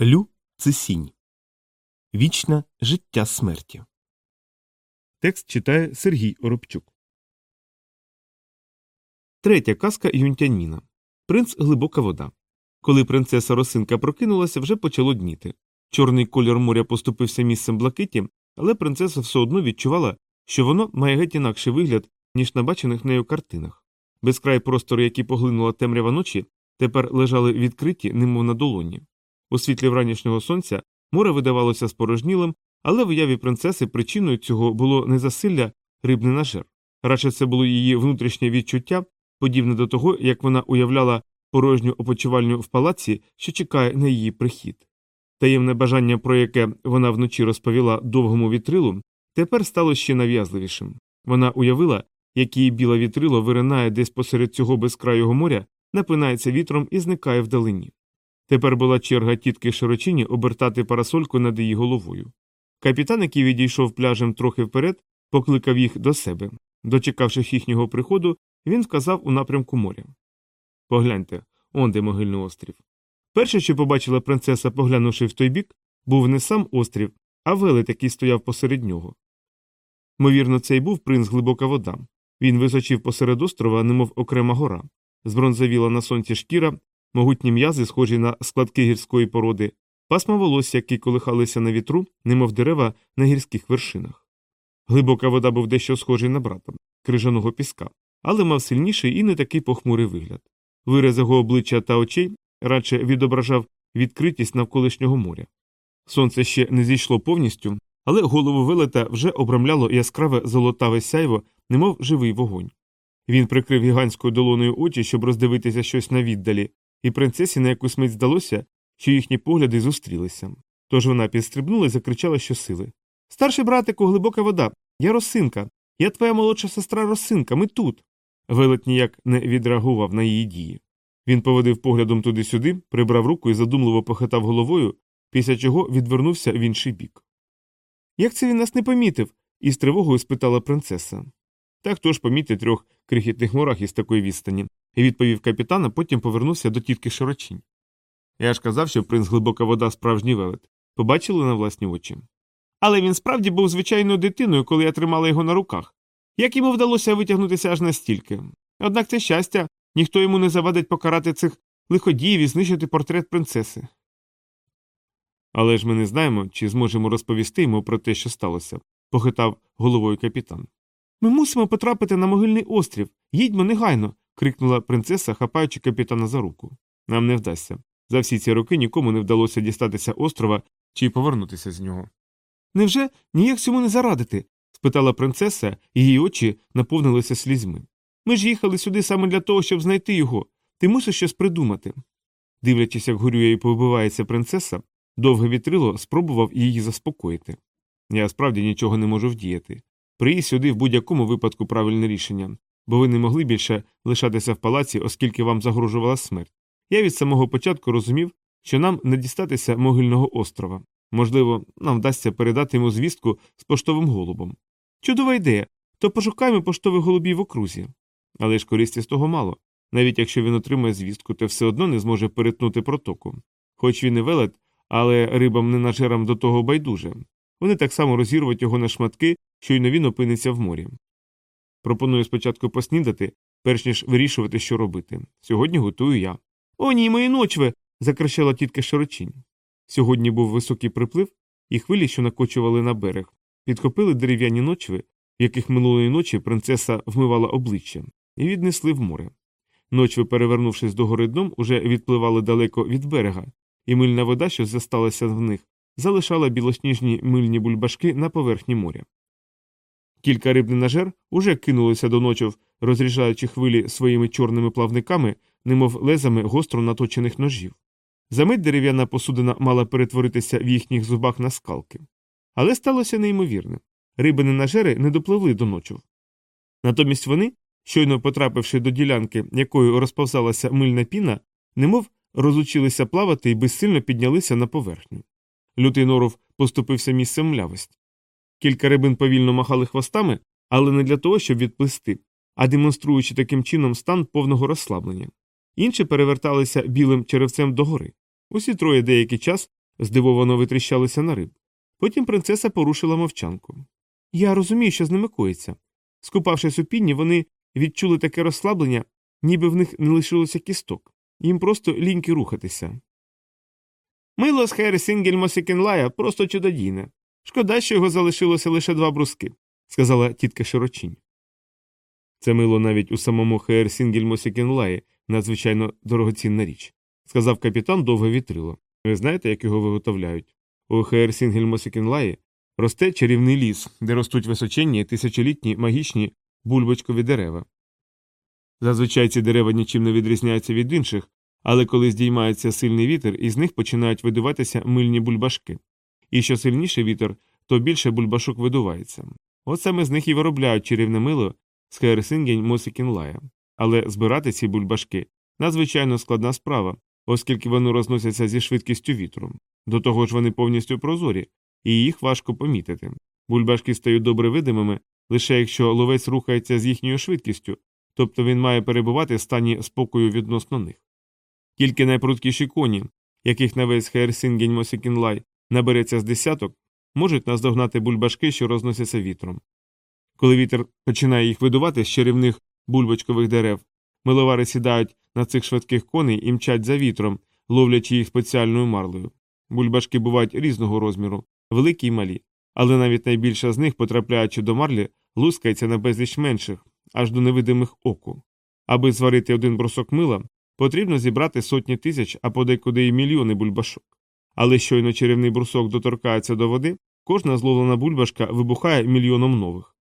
Лю це сінь. Вічне життя смерті. Текст читає Сергій Оробчук. Третя казка Юнтяніна. Принц глибока вода. Коли принцеса Росинка прокинулася, вже почало дніти. Чорний колір моря поступився місцем блакиті, але принцеса все одно відчувала, що воно має геть інакший вигляд, ніж на бачених нею картинах. Безкрай простори, які поглинула темрява ночі, тепер лежали відкриті, немов на долоні. У світлі вранішнього сонця море видавалося спорожнілим, але в уяві принцеси причиною цього було не засилля рибний нажер. Радше це було її внутрішнє відчуття, подібне до того, як вона уявляла порожню опочивальню в палаці, що чекає на її прихід. Таємне бажання, про яке вона вночі розповіла довгому вітрилу, тепер стало ще нав'язливішим. Вона уявила, як її біле вітрило виринає десь посеред цього безкрайого моря, напинається вітром і зникає вдалині. Тепер була черга тітки широчині обертати парасольку над її головою. Капітан, який відійшов пляжем трохи вперед, покликав їх до себе. Дочекавши їхнього приходу, він вказав у напрямку моря. Погляньте, он де могильний острів. Перше, що побачила принцеса, поглянувши в той бік, був не сам острів, а велет, який стояв посеред нього. Ймовірно, це й був принц глибока вода. Він височив посеред острова, немов окрема гора, збронзавіла на сонці шкіра, могутні м'язи, схожі на складки гірської породи, пасма волосся, які колихалися на вітру, немов дерева на гірських вершинах. Глибока вода був дещо схожий на брата, крижаного піска, але мав сильніший і не такий похмурий вигляд. Вираз його обличчя та очей радше відображав відкритість навколишнього моря. Сонце ще не зійшло повністю, але голову велета вже обрамляло яскраве золотаве сяйво, немов живий вогонь. Він прикрив гігантською долоною очі, щоб роздивитися щось на віддалі, і принцесі на якусь мить здалося, що їхні погляди зустрілися. Тож вона підстрибнула і закричала щосили. Старший братику, глибока вода, я росинка, я твоя молодша сестра росинка, ми тут. Велет ніяк не відреагував на її дії. Він поводив поглядом туди-сюди, прибрав руку і задумливо похитав головою, після чого відвернувся в інший бік. Як це він нас не помітив? із тривогою спитала принцеса. Та хто ж помітить трьох крихітних морах із такої відстані, відповів капітан, а потім повернувся до тітки широчінь. Я ж казав, що принц глибока вода справжній велет. Побачили на власні очі. Але він справді був звичайною дитиною, коли я тримала його на руках. Як йому вдалося витягнутися аж настільки? Однак це щастя, ніхто йому не завадить покарати цих лиходіїв і знищити портрет принцеси. Але ж ми не знаємо, чи зможемо розповісти йому про те, що сталося, похитав головою капітан. Ми мусимо потрапити на могильний острів. Їдьмо негайно. Крикнула принцеса, хапаючи капітана за руку. Нам не вдасться. За всі ці роки нікому не вдалося дістатися острова чи повернутися з нього. Невже ніяк цьому не зарадити? спитала принцеса, і її очі наповнилися слізьми. Ми ж їхали сюди саме для того, щоб знайти його. Ти мусиш щось придумати. Дивлячись, як горює і повбивається принцеса, довге вітрило спробував її заспокоїти. Я справді нічого не можу вдіяти. Приїзд сюди в будь-якому випадку правильне рішення, бо ви не могли більше лишатися в палаці, оскільки вам загрожувала смерть. Я від самого початку розумів, що нам не дістатися могильного острова. Можливо, нам вдасться передати йому звістку з поштовим голубом. Чудова ідея, то пошукаємо поштових голубів в окрузі. Але ж користі з того мало. Навіть якщо він отримає звістку, то все одно не зможе перетнути протоку. Хоч він і велет, але рибам не нажерам до того байдуже. Вони так само розірвуть його на шматки, щойно він опиниться в морі. Пропоную спочатку поснідати, перш ніж вирішувати, що робити. Сьогодні готую я. О, ні, мої ночве. закричала тітка широчінь. Сьогодні був високий приплив, і хвилі, що накочували на берег, підхопили дерев'яні ночви, в яких минулої ночі принцеса вмивала обличчя, і віднесли в море. Ночви, перевернувшись до гори дном, уже відпливали далеко від берега, і мильна вода, що засталася в них, залишала білосніжні мильні бульбашки на поверхні моря. Кілька рибних нажер уже кинулися до ночів, розріжаючи хвилі своїми чорними плавниками, немов лезами гостро наточених ножів. Замить дерев'яна посудина мала перетворитися в їхніх зубах на скалки. Але сталося неймовірне рибини нажери не допливли до ночів. Натомість вони, щойно потрапивши до ділянки, якою розповзалася мильна піна, немов розучилися плавати і безсильно піднялися на поверхню. Лютий норов поступився місцем млявості. Кілька рибин повільно махали хвостами, але не для того, щоб відплисти, а демонструючи таким чином стан повного розслаблення. Інші переверталися білим черевцем догори. Усі троє деякий час здивовано витріщалися на риб. Потім принцеса порушила мовчанку. Я розумію, що з ними коїться. Скупавшись у пінні, вони відчули таке розслаблення, ніби в них не лишилося кісток, їм просто ліньки рухатися. Мило з Хер Сінгель Мосікенлая просто чудодійне. Шкода, що його залишилося лише два бруски, сказала тітка Широчінь. Це мило навіть у самому Хер Сінгель Мосікенлаї надзвичайно дорогоцінна річ, сказав капітан довге вітрило. Ви знаєте, як його виготовляють? У Хер Сінгель Мосікенлаї росте чарівний ліс, де ростуть височенні тисячолітні магічні бульбочкові дерева. Зазвичай ці дерева нічим не відрізняються від інших, але коли здіймається сильний вітер, із них починають видуватися мильні бульбашки. І що сильніший вітер, то більше бульбашок видувається. От саме з них і виробляють чарівне мило з Херсингень Мосікінлая. Але збирати ці бульбашки надзвичайно складна справа, оскільки вони розносяться зі швидкістю вітру. До того ж вони повністю прозорі, і їх важко помітити. Бульбашки стають добре видимими лише якщо ловець рухається з їхньою швидкістю, тобто він має перебувати в стані спокою відносно них. Тільки найпруткіші коні, яких на весь Херсингень Мосікінлай набереться з десяток, можуть наздогнати бульбашки, що розносяться вітром. Коли вітер починає їх видувати з чарівних бульбочкових дерев, миловари сідають на цих швидких коней і мчать за вітром, ловлячи їх спеціальною марлею. Бульбашки бувають різного розміру, великі й малі, але навіть найбільша з них, потрапляючи до марлі, лускається на безліч менших, аж до невидимих оку. Аби зварити один брусок мила, потрібно зібрати сотні тисяч, а подекуди й мільйони бульбашок. Але щойно чарівний брусок доторкається до води, кожна зловлена бульбашка вибухає мільйоном нових.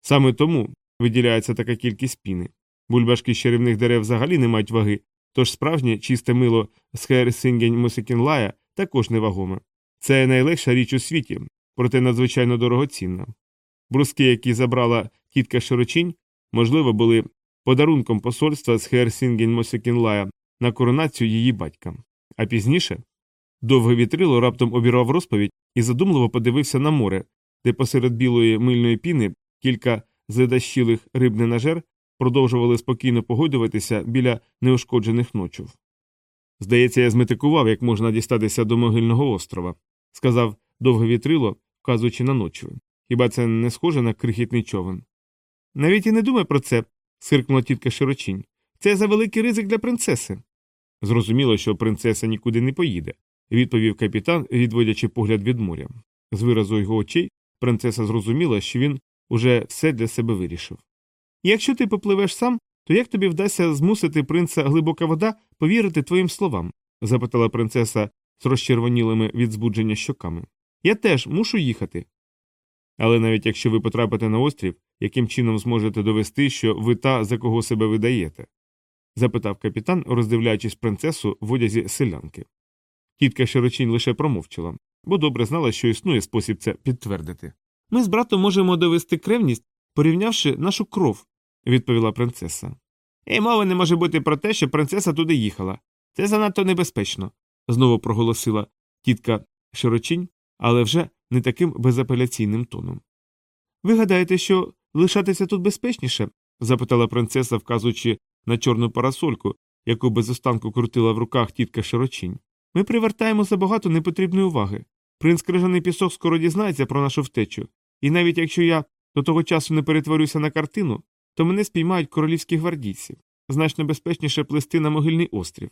Саме тому виділяється така кількість піни. Бульбашки з чарівних дерев взагалі не мають ваги, тож справжнє чисте мило з Херсингень Мосикінлая також невагоме. Це найлегша річ у світі, проте надзвичайно дорогоцінна. Бруски, які забрала тітка Широчинь, можливо, були подарунком посольства з Херсингень Мосикінлая на коронацію її батька. А пізніше довге вітрило раптом обірвав розповідь і задумливо подивився на море, де посеред білої мильної піни кілька зледащілих риб ненажер продовжували спокійно погойдуватися біля неушкоджених ночів. Здається, я зметикував, як можна дістатися до могильного острова, сказав довге вітрило, вказуючи на ночу. Хіба це не схоже на крихітний човен? Навіть і не думай про це, схиркнула тітка Широчінь. Це за великий ризик для принцеси. Зрозуміло, що принцеса нікуди не поїде, відповів капітан, відводячи погляд від моря. З виразу його очей принцеса зрозуміла, що він уже все для себе вирішив. Якщо ти попливеш сам, то як тобі вдасться змусити принца глибока вода повірити твоїм словам? запитала принцеса з розчервонілими від збудження щоками. Я теж мушу їхати. Але навіть якщо ви потрапите на острів, яким чином зможете довести, що ви та, за кого себе видаєте? запитав капітан, роздивляючись принцесу в одязі селянки. Тітка Широчинь лише промовчала, бо добре знала, що існує спосіб це підтвердити. Ми з братом можемо довести кревність, порівнявши нашу кров, відповіла принцеса. І мови не може бути про те, що принцеса туди їхала. Це занадто небезпечно, знову проголосила тітка Широчинь, але вже не таким безапеляційним тоном. Ви гадаєте, що лишатися тут безпечніше? запитала принцеса, вказуючи на чорну парасольку, яку без останку крутила в руках тітка Широчинь. Ми привертаємо забагато непотрібної уваги. Принц крижаний пісок скоро дізнається про нашу втечу, і навіть якщо я до того часу не перетворюся на картину, то мене спіймають королівські гвардійці. Значно безпечніше плести на могильний острів.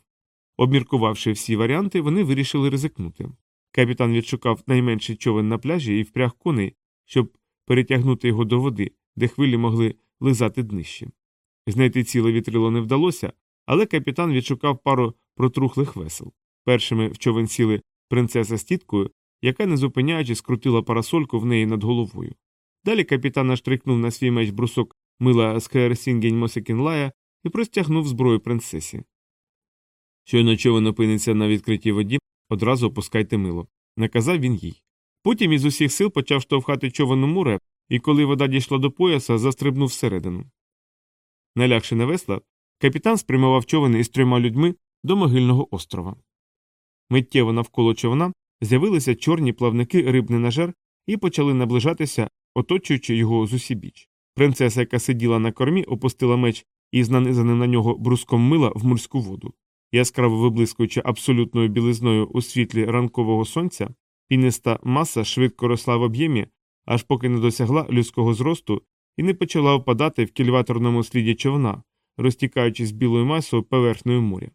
Обміркувавши всі варіанти, вони вирішили ризикнути. Капітан відшукав найменший човен на пляжі і впряг коней, щоб перетягнути його до води, де хвилі могли лизати днище. Знайти ціле вітрило не вдалося, але капітан відшукав пару протрухлих весел. Першими в човен сіли принцеса з тіткою, яка, не зупиняючи, скрутила парасольку в неї над головою. Далі капітан наштрикнув на свій меч брусок мила з Херсінгень Мосикінлая і простягнув зброю принцесі. Щойно човен опиниться на відкритій воді, одразу опускайте мило, наказав він їй. Потім із усіх сил почав штовхати човен у море, і коли вода дійшла до пояса, застрибнув всередину. Налягши на весла, капітан спрямував човен із трьома людьми до могильного острова. Миттєво навколо човна з'явилися чорні плавники рибний нажер і почали наближатися, оточуючи його з усібіч. Принцеса, яка сиділа на кормі, опустила меч із нанизаним на нього бруском мила в морську воду. яскраво виблискуючи абсолютною білизною у світлі ранкового сонця, піниста маса швидко росла в об'ємі, аж поки не досягла людського зросту і не почала впадати в кільваторному сліді човна, розтікаючись білою масою поверхнею моря.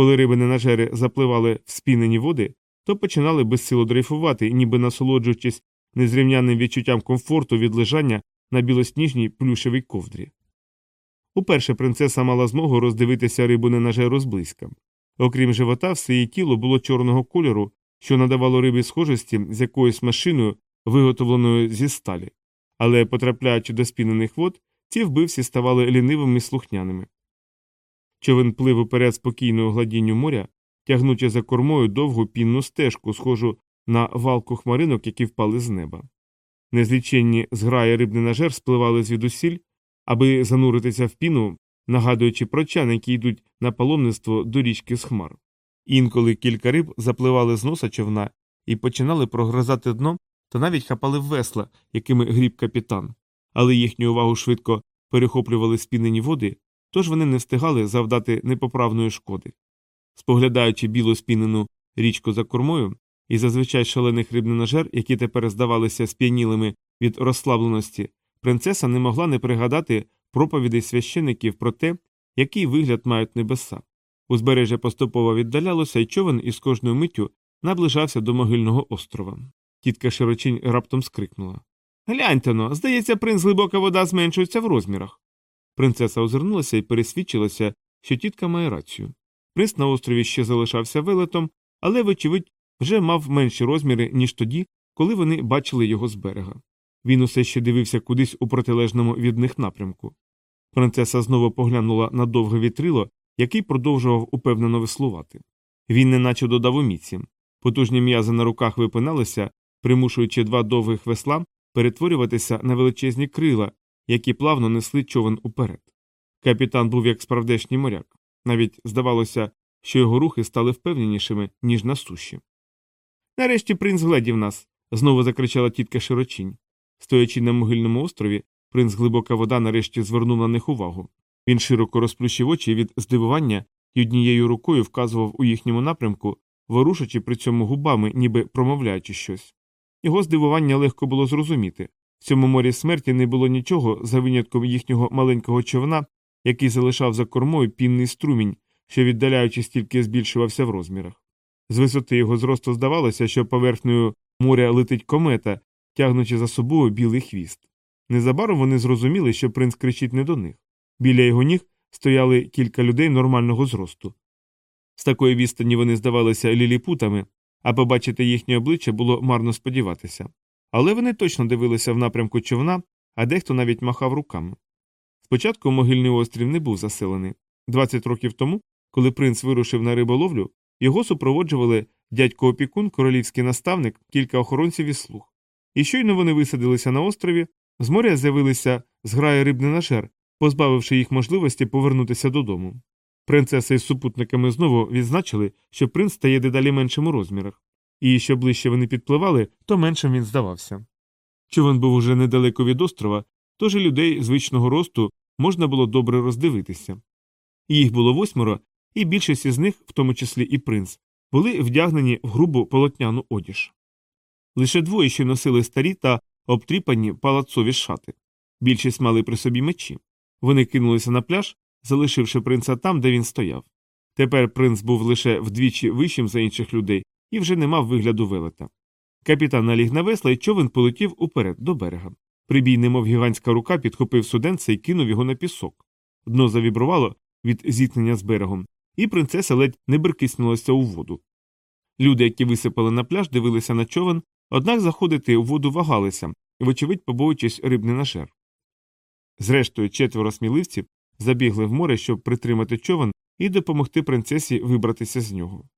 Коли риби ненажери запливали в спінені води, то починали безсило дрейфувати, ніби насолоджуючись незрівнянним відчуттям комфорту від лежання на білосніжній плюшевій ковдрі. Уперше принцеса мала змогу роздивитися рибу ненажеру зблизька. Окрім живота, все її тіло було чорного кольору, що надавало рибі схожості з якоюсь машиною, виготовленою зі сталі. Але, потрапляючи до спінених вод, ці вбивці ставали лінивими і слухняними. Човен плив уперед спокійною гладінню моря, тягнучи за кормою довгу пінну стежку, схожу на валку хмаринок, які впали з неба. Незліченні зграї нажер спливали звідусіль, аби зануритися в піну, нагадуючи про чан, які йдуть на паломництво до річки з хмар. Інколи кілька риб запливали з носа човна і починали прогризати дно, то навіть хапали весла, якими гріб капітан, але їхню увагу швидко перехоплювали спінені води, тож вони не встигали завдати непоправної шкоди. Споглядаючи білу спінену річку за кормою і зазвичай шалених рибненажер, які тепер здавалися сп'янілими від розслабленості, принцеса не могла не пригадати проповідей священиків про те, який вигляд мають небеса. Узбережжя поступово віддалялося, і човен із кожною миттю наближався до могильного острова. Тітка широчинь раптом скрикнула Гляньте но, здається, принц глибока вода зменшується в розмірах. Принцеса озирнулася і пересвідчилася, що тітка має рацію. Принц на острові ще залишався велетом, але, вочевидь, вже мав менші розміри, ніж тоді, коли вони бачили його з берега. Він усе ще дивився кудись у протилежному від них напрямку. Принцеса знову поглянула на довге вітрило, який продовжував упевнено веслувати. Він неначе додав у міці. Потужні м'язи на руках випиналися, примушуючи два довгих весла перетворюватися на величезні крила, які плавно несли човен уперед. Капітан був як справдешній моряк. Навіть здавалося, що його рухи стали впевненішими, ніж на суші. Нарешті принц гледів нас. знову закричала тітка широчінь. Стоячи на могильному острові, принц глибока вода нарешті звернув на них увагу. Він широко розплющив очі від здивування і однією рукою вказував у їхньому напрямку, ворушачи при цьому губами, ніби промовляючи щось. Його здивування легко було зрозуміти в цьому морі смерті не було нічого за винятком їхнього маленького човна, який залишав за кормою пінний струмінь, що віддаляючись тільки збільшувався в розмірах. З висоти його зросту здавалося, що поверхнею моря летить комета, тягнучи за собою білий хвіст. Незабаром вони зрозуміли, що принц кричить не до них. Біля його ніг стояли кілька людей нормального зросту. З такої відстані вони здавалися ліліпутами, а побачити їхнє обличчя було марно сподіватися. Але вони точно дивилися в напрямку човна, а дехто навіть махав руками. Спочатку могильний острів не був заселений. 20 років тому, коли принц вирушив на риболовлю, його супроводжували дядько опікун, королівський наставник, кілька охоронців і слуг. І щойно вони висадилися на острові, з моря з'явилися зграї рибний нашер, позбавивши їх можливості повернутися додому. Принцеса із супутниками знову відзначили, що принц стає дедалі меншим у розмірах, і що ближче вони підпливали, то меншим він здавався. Човен був уже недалеко від острова, тож і людей звичного росту можна було добре роздивитися. Їх було восьмеро, і більшість із них, в тому числі і принц, були вдягнені в грубу полотняну одіж. Лише двоє ще носили старі та обтріпані палацові шати. Більшість мали при собі мечі. Вони кинулися на пляж, залишивши принца там, де він стояв. Тепер принц був лише вдвічі вищим за інших людей і вже не мав вигляду велета. Капітан наліг на весла і човен полетів уперед до берега. Прибій, немов гігантська рука, підхопив суденце і кинув його на пісок. Дно завібрувало від зіткнення з берегом, і принцеса ледь не беркиснулася у воду. Люди, які висипали на пляж, дивилися на човен, однак заходити у воду вагалися, вочевидь, побоюючись рибний нашер. Зрештою, четверо сміливців забігли в море, щоб притримати човен і допомогти принцесі вибратися з нього.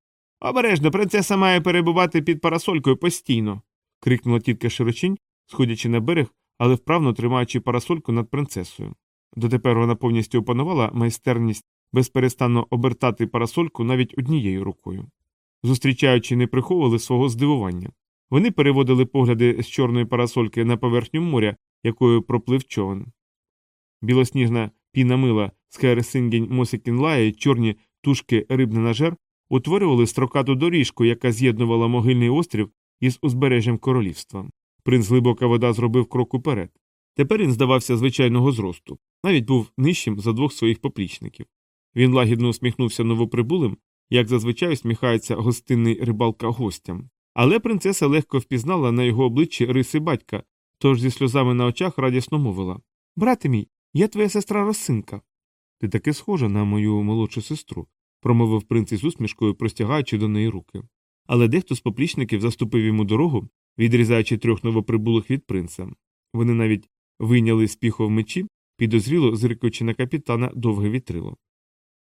Обережно, принцеса має перебувати під парасолькою постійно. крикнула тітка широчинь, сходячи на берег, але вправно тримаючи парасольку над принцесою. Дотепер вона повністю опанувала майстерність безперестанно обертати парасольку навіть однією рукою. Зустрічаючи, не приховували свого здивування. Вони переводили погляди з чорної парасольки на поверхню моря, якою проплив човен. Білосніжна піна мила з Херсингень Мосикінлая і чорні тушки рибний нажер утворювали строкату доріжку, яка з'єднувала могильний острів із узбережжям королівства. Принц глибока вода зробив крок уперед. Тепер він здавався звичайного зросту, навіть був нижчим за двох своїх поплічників. Він лагідно усміхнувся новоприбулим, як зазвичай усміхається гостинний рибалка гостям. Але принцеса легко впізнала на його обличчі риси батька, тож зі сльозами на очах радісно мовила Брате мій, я твоя сестра Росинка. Ти таки схожа на мою молодшу сестру, промовив принц із усмішкою, простягаючи до неї руки. Але дехто з поплічників заступив йому дорогу, відрізаючи трьох новоприбулих від принца. Вони навіть вийняли з піхов мечі, підозріло зиркаючи на капітана довге вітрило.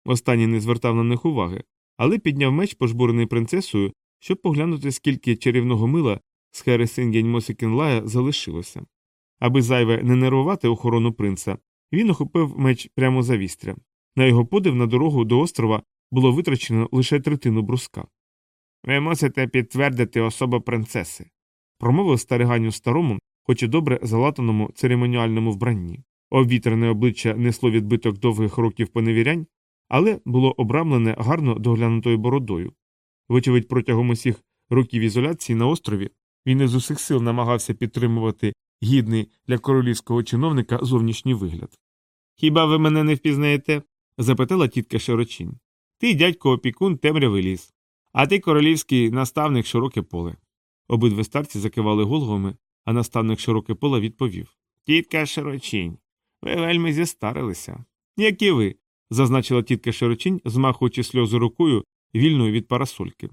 Останній не звертав на них уваги, але підняв меч, пожбурений принцесою, щоб поглянути, скільки чарівного мила з Хересингень Мосікенлая залишилося. Аби зайве не нервувати охорону принца, він охопив меч прямо за вістря. На його подив на дорогу до острова було витрачено лише третину бруска. Ви мусите підтвердити особу принцеси, промовив стариганю старому, хоч і добре залатаному церемоніальному вбранні. Обвітрене обличчя несло відбиток довгих років поневірянь, але було обрамлене гарно доглянутою бородою. Вочевидь, протягом усіх років ізоляції на острові він із усіх сил намагався підтримувати гідний для королівського чиновника зовнішній вигляд. Хіба ви мене не впізнаєте? запитала тітка Широчінь. Ти, дядько опікун, темрявий ліс, а ти королівський наставник широке поле. Обидві старці закивали головами, а наставник широке поле відповів Тітка Широчінь, ви вельми зістарилися. Як і ви, зазначила тітка Широчінь, змахуючи сльози рукою, вільною від парасольки.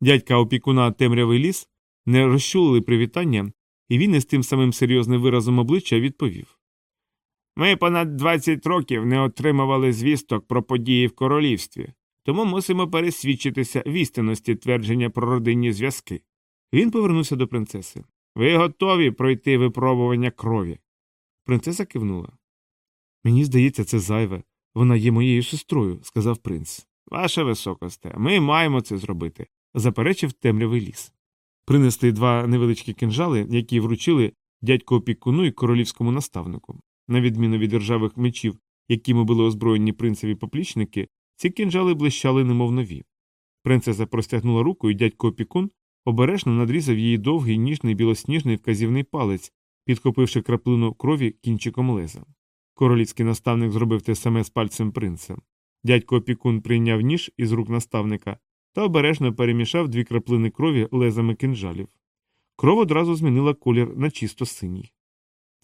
Дядька опікуна темрявий ліс не розчулили привітання, і він із тим самим серйозним виразом обличчя відповів Ми понад 20 років не отримували звісток про події в королівстві, тому мусимо пересвідчитися в істинності твердження про родинні зв'язки. Він повернувся до принцеси. Ви готові пройти випробування крові? Принцеса кивнула. Мені здається, це зайве. Вона є моєю сестрою, сказав принц. Ваше високосте, ми маємо це зробити, заперечив темрявий ліс. Принесли два невеличкі кинжали, які вручили дядьку опікуну і королівському наставнику. На відміну від ржавих мечів, якими були озброєні принцеві поплічники, ці кинжали блищали, немов нові. Принцеса простягнула руку, і дядько опікун обережно надрізав її довгий ніжний білосніжний вказівний палець, підхопивши краплину крові кінчиком леза. Королівський наставник зробив те саме з пальцем принца. Дядько опікун прийняв ніж із рук наставника та обережно перемішав дві краплини крові лезами кинжалів. Кров одразу змінила колір на чисто синій.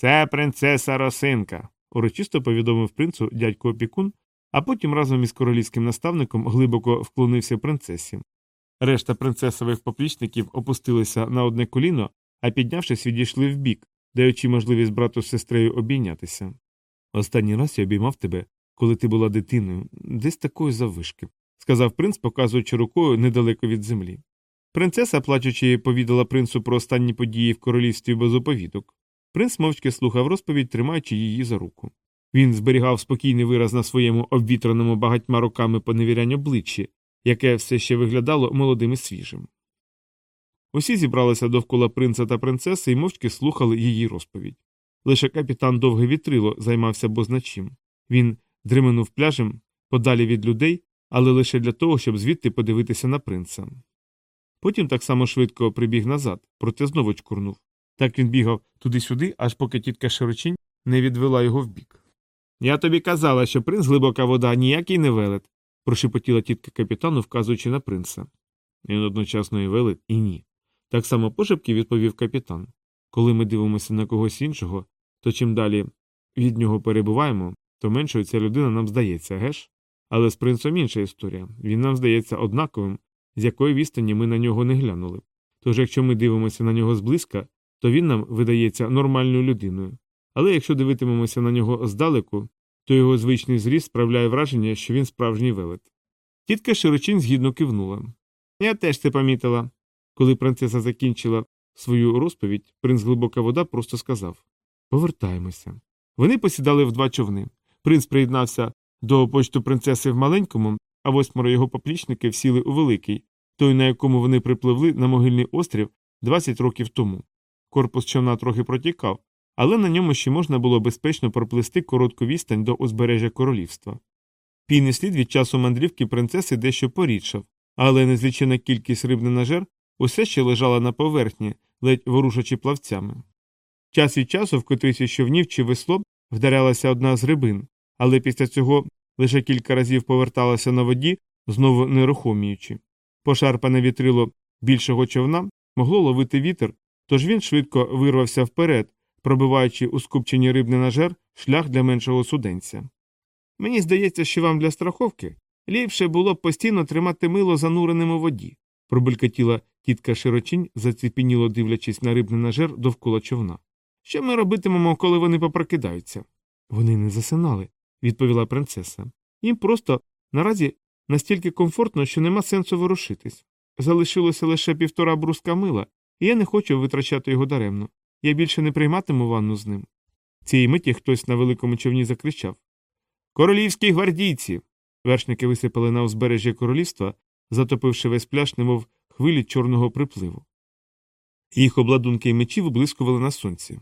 Це принцеса Росинка, урочисто повідомив принцу дядько опікун, а потім разом із королівським наставником глибоко вклонився принцесі. Решта принцесових поплічників опустилися на одне коліно, а піднявшись, відійшли вбік, даючи можливість брату з сестрою обійнятися. Останній раз я обіймав тебе, коли ти була дитиною, десь такої заввишки, сказав принц, показуючи рукою недалеко від землі. Принцеса, плачучи, повідала принцу про останні події в королівстві без оповідок. Принц мовчки слухав розповідь, тримаючи її за руку. Він зберігав спокійний вираз на своєму обвітраному багатьма роками поневірянь обличчі, яке все ще виглядало молодим і свіжим. Усі зібралися довкола принца та принцеси і мовчки слухали її розповідь. Лише капітан довге вітрило займався бозначим. Він дременув пляжем подалі від людей, але лише для того, щоб звідти подивитися на принца. Потім так само швидко прибіг назад, проте знову чкурнув. Так він бігав туди-сюди, аж поки тітка Широчинь не відвела його вбік. Я тобі казала, що принц глибока вода ніякий не велет, прошепотіла тітка капітану, вказуючи на принца. Він одночасно і велет, і ні. Так само пошепки відповів капітан. Коли ми дивимося на когось іншого, то чим далі від нього перебуваємо, то меншою ця людина нам здається, геш? Але з принцом інша історія. Він нам здається однаковим, з якої відстані ми на нього не глянули. Тож, якщо ми дивимося на нього зблизька, то він нам видається нормальною людиною. Але якщо дивитимемося на нього здалеку, то його звичний зріст справляє враження, що він справжній велет. Тітка Широчинь згідно кивнула. Я теж це помітила. Коли принцеса закінчила свою розповідь, принц глибока вода просто сказав Повертаємося. Вони посідали в два човни. Принц приєднався до почту принцеси в маленькому, а восьмеро його поплічники сіли у великий, той, на якому вони припливли на могильний острів 20 років тому. Корпус човна трохи протікав, але на ньому ще можна було безпечно проплисти коротку відстань до узбережжя королівства. Пійний слід від часу мандрівки принцеси дещо порідшав, але незлічена кількість рибних нажер усе ще лежала на поверхні, ледь ворушачи плавцями. Час від часу в котрийсь човнів чи весло вдарялася одна з рибин, але після цього лише кілька разів поверталася на воді, знову нерухоміючи. Пошарпане вітрило більшого човна могло ловити вітер, тож він швидко вирвався вперед, пробиваючи у скупченні рибний нажер шлях для меншого суденця. Мені здається, що вам для страховки ліпше було б постійно тримати мило зануреним у воді, пробулькотіла тітка широчінь, заціпініло дивлячись на рибний нажер довкола човна. Що ми робитимемо, коли вони попрокидаються? Вони не засинали, відповіла принцеса. Їм просто наразі настільки комфортно, що нема сенсу ворушитись. Залишилося лише півтора бруска мила, і я не хочу витрачати його даремно. Я більше не прийматиму ванну з ним. Цієї миті хтось на великому човні закричав Королівські гвардійці. Вершники висипали на узбережжя королівства, затопивши весь пляж, немов хвилі чорного припливу. Їх обладунки і мечі виблискували на сонці.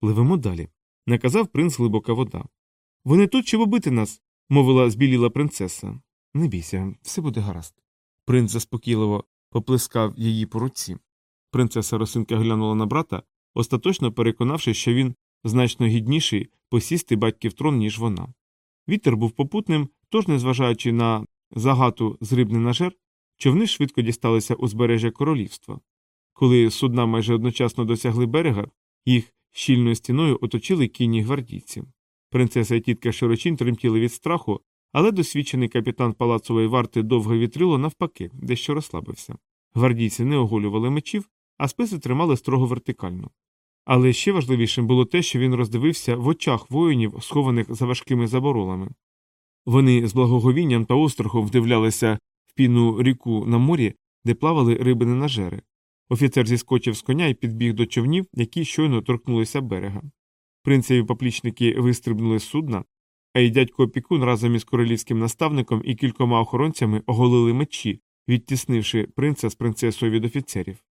Пливемо далі, наказав принц глибока вода. Вони тут, щоб убити нас, мовила збіліла принцеса. Не бійся, все буде гаразд. Принц заспокійливо поплескав її по руці. Принцеса Росинка глянула на брата, остаточно переконавши, що він значно гідніший посісти батьків трон, ніж вона. Вітер був попутним, тож, незважаючи на загату з рибний нажер, човни швидко дісталися узбережжя королівства. Коли судна майже одночасно досягли берега, їх щільною стіною оточили кінні гвардійці. Принцеса і тітка широчінь тремтіли від страху, але досвідчений капітан палацової варти довго вітрило навпаки, дещо розслабився. Гвардійці не оголювали мечів, а списи тримали строго вертикально. Але ще важливішим було те, що він роздивився в очах воїнів, схованих за важкими заборолами. Вони з благоговінням та острахом вдивлялися в піну ріку на морі, де плавали рибини нажери. Офіцер зіскочив з коня і підбіг до човнів, які щойно торкнулися берега. Принцеві поплічники вистрибнули з судна, а й дядько опікун разом із королівським наставником і кількома охоронцями оголили мечі, відтіснивши принца з принцесою від офіцерів.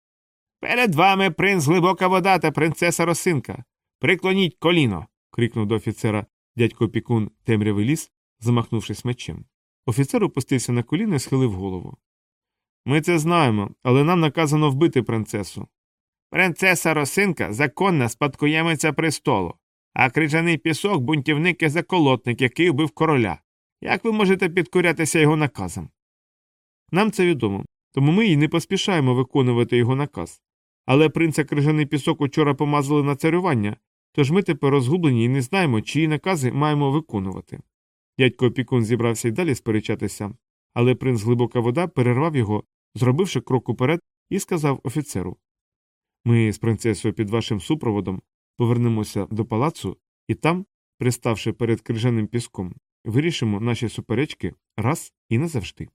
Перед вами принц глибока вода та принцеса росинка. Приклоніть коліно. крикнув до офіцера дядько опікун темрявий ліс, замахнувшись мечем. Офіцер опустився на коліно і схилив голову. Ми це знаємо, але нам наказано вбити принцесу. Принцеса росинка законна спадкоємиця престолу, а крижаний пісок бунтівник і заколотник, який вбив короля. Як ви можете підкорятися його наказам? Нам це відомо, тому ми й не поспішаємо виконувати його наказ. Але принца крижаний пісок учора помазали на царювання, тож ми тепер розгублені і не знаємо, чиї накази маємо виконувати. Дядько опікун зібрався й далі сперечатися, але принц глибока вода перервав його, зробивши крок уперед, і сказав офіцеру Ми з принцесою під вашим супроводом повернемося до палацу і там, приставши перед крижаним піском, вирішимо наші суперечки раз і назавжди.